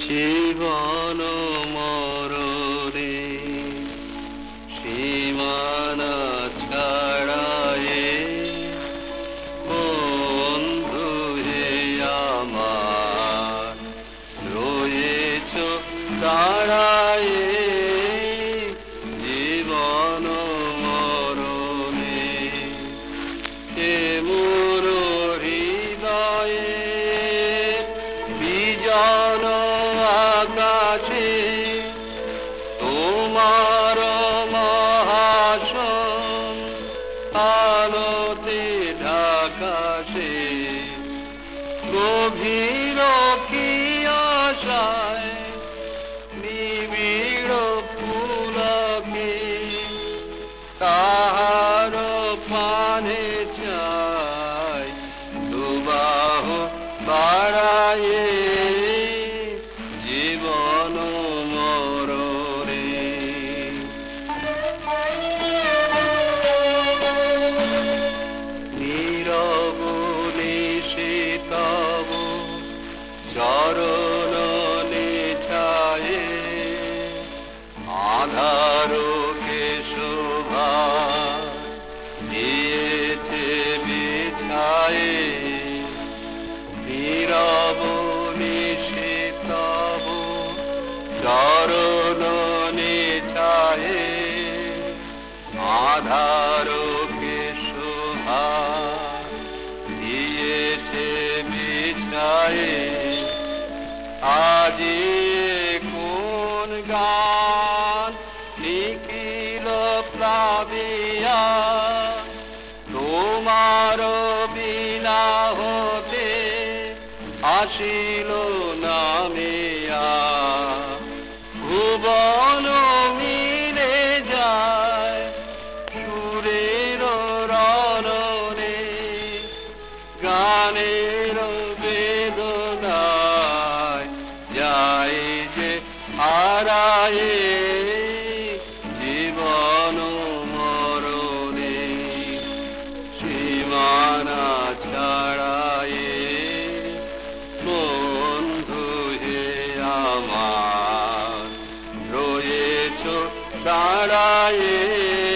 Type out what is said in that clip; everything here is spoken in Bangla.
জীবন মরণে দাঁড়ায়ে জীবন মরণে। কে মোর হৃদয়ে বিজন আকাশে তোমার মহাসন আলোতে ঢাকাশে গভীর আধার শোভা দিয়েছে বিছায়ে নীরব নিশিতব চরণ নিছায়ে। আধার শোভা দিয়েছে বিছায়ে আজি কোন গান তোমার বিনা হতে আসিল নামিয়া ভুবন মিলে যায় সুরের রে গানের বেদনায় যায় যে হারায় দাঁড়ায়